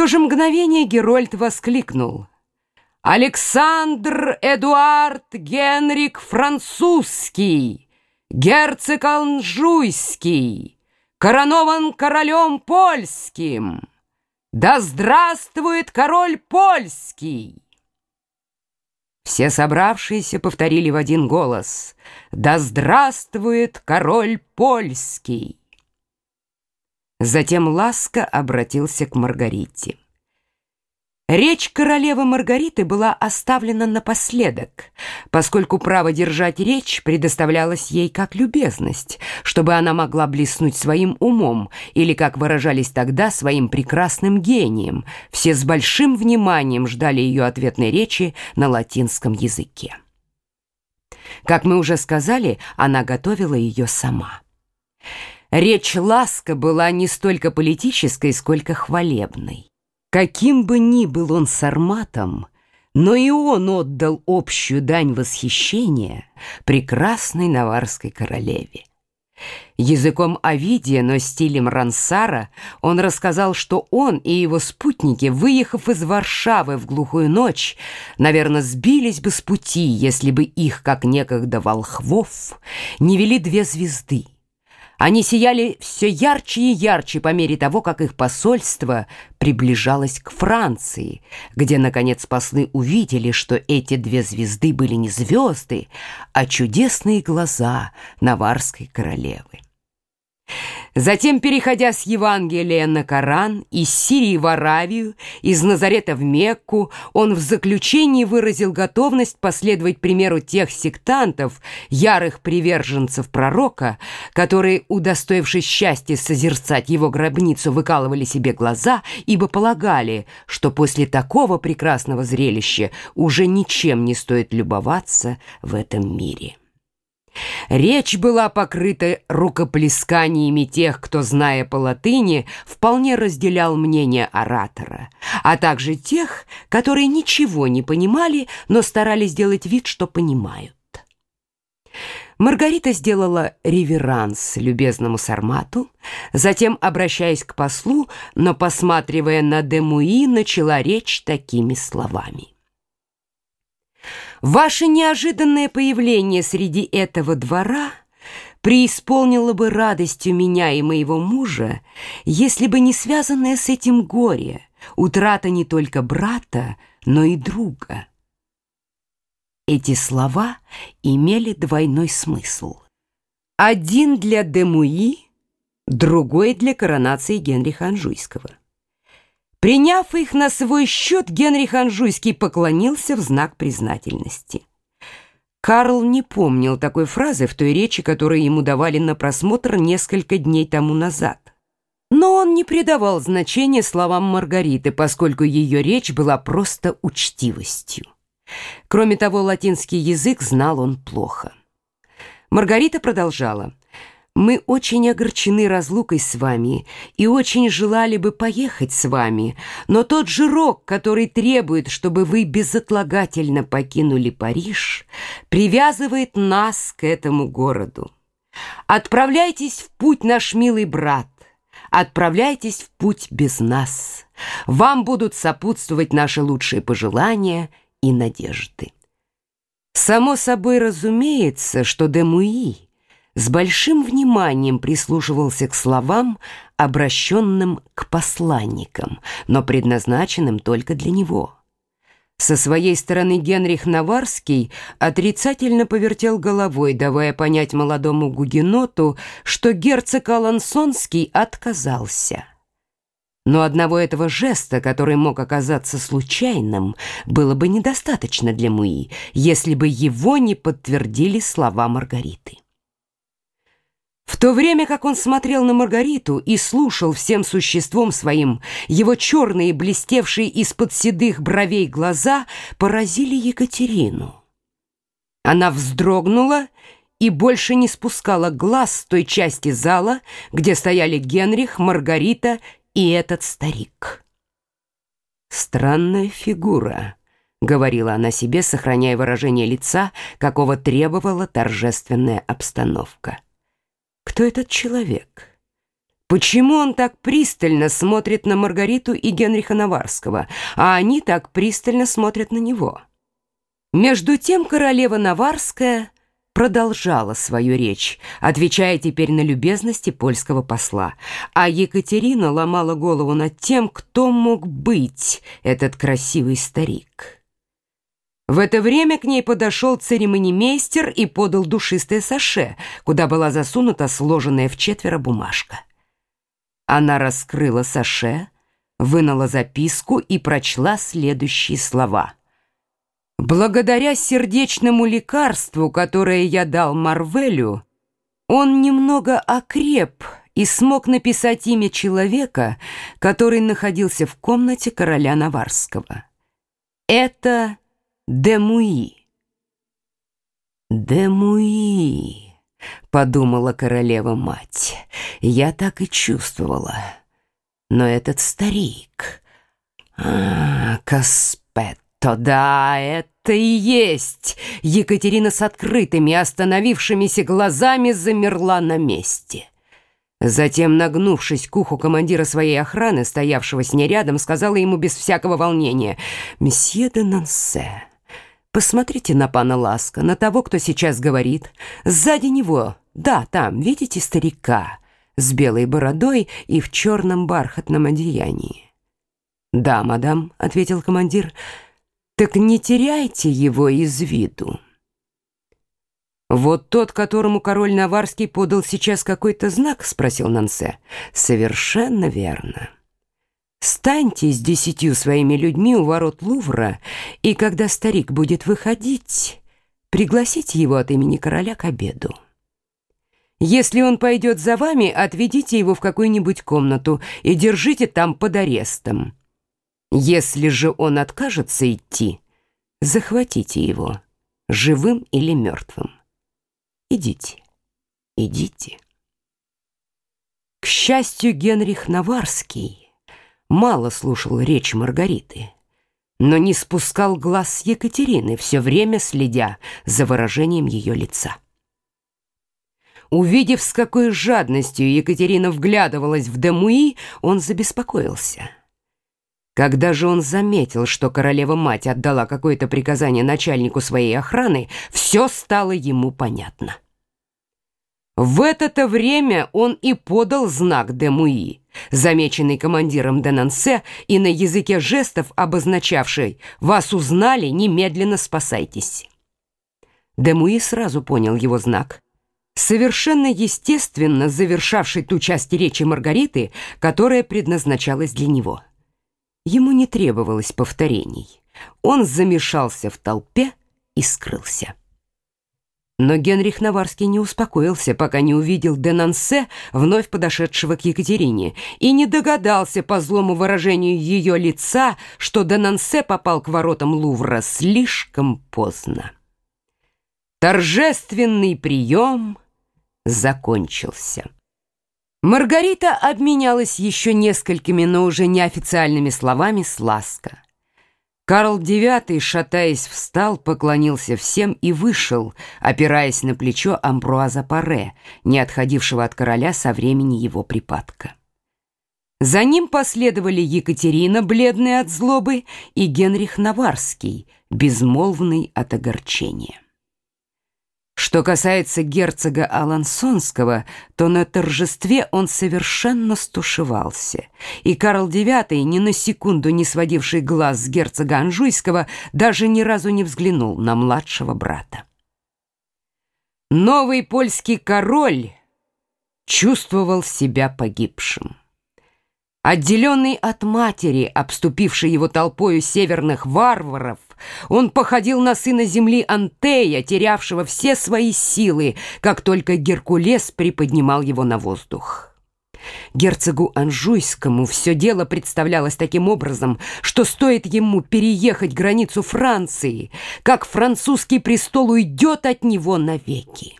то же мгновение Герольд воскликнул. «Александр Эдуард Генрик Французский, герцог Анжуйский, коронован королем польским! Да здравствует король польский!» Все собравшиеся повторили в один голос «Да здравствует король польский!» Затем Ласка обратился к Маргарите. Речь королевы Маргариты была оставлена напоследок, поскольку право держать речь предоставлялось ей как любезность, чтобы она могла блеснуть своим умом или, как выражались тогда, своим прекрасным гением. Все с большим вниманием ждали ее ответной речи на латинском языке. Как мы уже сказали, она готовила ее сама. Речь Ласка была не столько политической, сколько хвалебной. Каким бы ни был он сарматом, но и он отдал общую дань восхищения прекрасной наварской королеве. Языком Овидия, но стилем Рансара, он рассказал, что он и его спутники, выехав из Варшавы в глухую ночь, наверное, сбились бы с пути, если бы их, как некогда волхвов, не вели две звезды — они сияли все ярче и ярче по мере того, как их посольство приближалось к Франции, где, наконец, послы увидели, что эти две звезды были не звезды, а чудесные глаза наварской королевы. Затем, переходя с Евангелия на Коран, из Сирии в Аравию, из Назарета в Мекку, он в заключении выразил готовность последовать примеру тех сектантов, ярых приверженцев пророка, которые, удостоившись счастья созерцать его гробницу, выкалывали себе глаза, ибо полагали, что после такого прекрасного зрелища уже ничем не стоит любоваться в этом мире. Речь была покрыта рукоплесканиями тех, кто, зная по латыни, вполне разделял мнение оратора, а также тех, которые ничего не понимали, но старались сделать вид, что понимают. Маргарита сделала реверанс любезному Сармату, затем, обращаясь к послу, но, посматривая на Демуи, начала речь такими словами. Ваше неожиданное появление среди этого двора преисполнило бы радостью меня и моего мужа, если бы не связанное с этим горе, утрата не только брата, но и друга. Эти слова имели двойной смысл. Один для Демуи, другой для коронации Генриха Анжуйского. Приняв их на свой счет, Генрих Анжуйский поклонился в знак признательности. Карл не помнил такой фразы в той речи, которую ему давали на просмотр несколько дней тому назад. Но он не придавал значения словам Маргариты, поскольку ее речь была просто учтивостью. Кроме того, латинский язык знал он плохо. Маргарита продолжала. Мы очень огорчены разлукой с вами и очень желали бы поехать с вами, но тот же рок, который требует, чтобы вы безотлагательно покинули Париж, привязывает нас к этому городу. Отправляйтесь в путь, наш милый брат, отправляйтесь в путь без нас. Вам будут сопутствовать наши лучшие пожелания и надежды. Само собой разумеется, что Демуи с большим вниманием прислушивался к словам, обращенным к посланникам, но предназначенным только для него. Со своей стороны Генрих Наварский отрицательно повертел головой, давая понять молодому гугеноту, что герцог Алансонский отказался. Но одного этого жеста, который мог оказаться случайным, было бы недостаточно для Муи, если бы его не подтвердили слова Маргариты. В то время как он смотрел на Маргариту и слушал всем существом своим, его черные, блестевшие из-под седых бровей глаза поразили Екатерину. Она вздрогнула и больше не спускала глаз с той части зала, где стояли Генрих, Маргарита и этот старик. «Странная фигура», — говорила она себе, сохраняя выражение лица, какого требовала торжественная обстановка. Кто этот человек? Почему он так пристально смотрит на Маргариту и Генриха Наварского, а они так пристально смотрят на него? Между тем королева Наварская продолжала свою речь, отвечая теперь на любезности польского посла, а Екатерина ломала голову над тем, кто мог быть этот красивый старик. В это время к ней подошел церемонимейстер и подал душистое саше, куда была засунута сложенная в четверо бумажка. Она раскрыла саше, вынула записку и прочла следующие слова. «Благодаря сердечному лекарству, которое я дал Марвелю, он немного окреп и смог написать имя человека, который находился в комнате короля Наварского. Это Демуи». «Демуи», — подумала королева-мать, — я так и чувствовала. Но этот старик... А, Каспетто, да, это и есть. Екатерина с открытыми, остановившимися глазами замерла на месте. Затем, нагнувшись к уху командира своей охраны, стоявшего с ней рядом, сказала ему без всякого волнения, «Месье де Нансе, посмотрите на пана Ласка, на того, кто сейчас говорит. Сзади него, да, там, видите старика?» с белой бородой и в черном бархатном одеянии. «Да, мадам», — ответил командир, — «так не теряйте его из виду». «Вот тот, которому король Наварский подал сейчас какой-то знак?» — спросил Нансе. «Совершенно верно. Станьте с десятью своими людьми у ворот Лувра, и когда старик будет выходить, пригласите его от имени короля к обеду». Если он пойдет за вами, отведите его в какую-нибудь комнату и держите там под арестом. Если же он откажется идти, захватите его, живым или мертвым. Идите, идите. К счастью, Генрих Наварский мало слушал речь Маргариты, но не спускал глаз с Екатерины, все время следя за выражением ее лица. Увидев, с какой жадностью Екатерина вглядывалась в Демуи, он забеспокоился. Когда же он заметил, что королева-мать отдала какое-то приказание начальнику своей охраны, все стало ему понятно. В это-то время он и подал знак Демуи, замеченный командиром Денансе и на языке жестов обозначавший «Вас узнали, немедленно спасайтесь». Демуи сразу понял его знак совершенно естественно завершавший ту часть речи Маргариты, которая предназначалась для него. Ему не требовалось повторений. Он замешался в толпе и скрылся. Но Генрих Наварский не успокоился, пока не увидел Денансе, вновь подошедшего к Екатерине, и не догадался по злому выражению ее лица, что Денансе попал к воротам Лувра слишком поздно. Торжественный прием закончился. Маргарита обменялась еще несколькими, но уже неофициальными словами с Ласка. Карл IX, шатаясь, встал, поклонился всем и вышел, опираясь на плечо Амбруаза Паре, не отходившего от короля со времени его припадка. За ним последовали Екатерина, бледная от злобы, и Генрих Наварский, безмолвный от огорчения. Что касается герцога Алансонского, то на торжестве он совершенно стушевался, и Карл IX, ни на секунду не сводивший глаз с герцога Анжуйского, даже ни разу не взглянул на младшего брата. Новый польский король чувствовал себя погибшим. Отделенный от матери, обступившей его толпою северных варваров, он походил на сына земли Антея, терявшего все свои силы, как только Геркулес приподнимал его на воздух. Герцогу Анжуйскому все дело представлялось таким образом, что стоит ему переехать границу Франции, как французский престол уйдет от него навеки.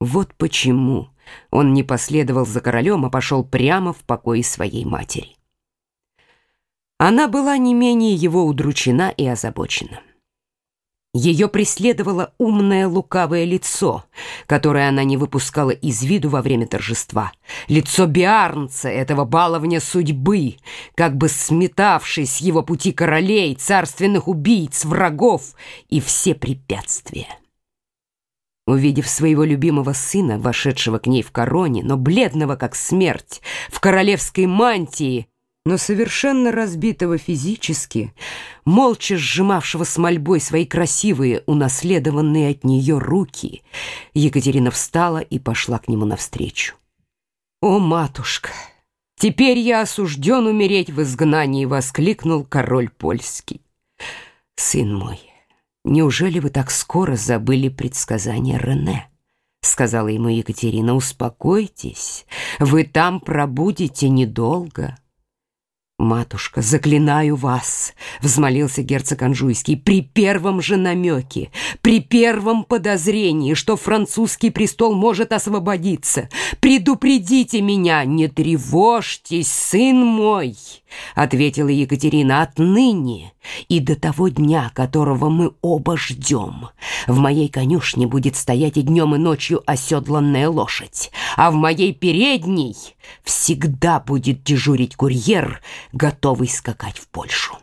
Вот почему он не последовал за королем, а пошел прямо в покой своей матери. Она была не менее его удручена и озабочена. Ее преследовало умное лукавое лицо, которое она не выпускала из виду во время торжества. Лицо Биарнца, этого баловня судьбы, как бы сметавший с его пути королей, царственных убийц, врагов и все препятствия. Увидев своего любимого сына, вошедшего к ней в короне, но бледного как смерть, в королевской мантии, но совершенно разбитого физически, молча сжимавшего с мольбой свои красивые, унаследованные от нее руки, Екатерина встала и пошла к нему навстречу. «О, матушка, теперь я осужден умереть в изгнании!» — воскликнул король польский. «Сын мой, неужели вы так скоро забыли предсказание Рене?» — сказала ему Екатерина. «Успокойтесь, вы там пробудете недолго». «Матушка, заклинаю вас!» — взмолился герцог Анжуйский. «При первом же намеке, при первом подозрении, что французский престол может освободиться, предупредите меня, не тревожьтесь, сын мой!» — ответила Екатерина. «Отныне и до того дня, которого мы оба ждем, в моей конюшне будет стоять и днем, и ночью оседланная лошадь, а в моей передней всегда будет дежурить курьер, готовый скакать в Польшу.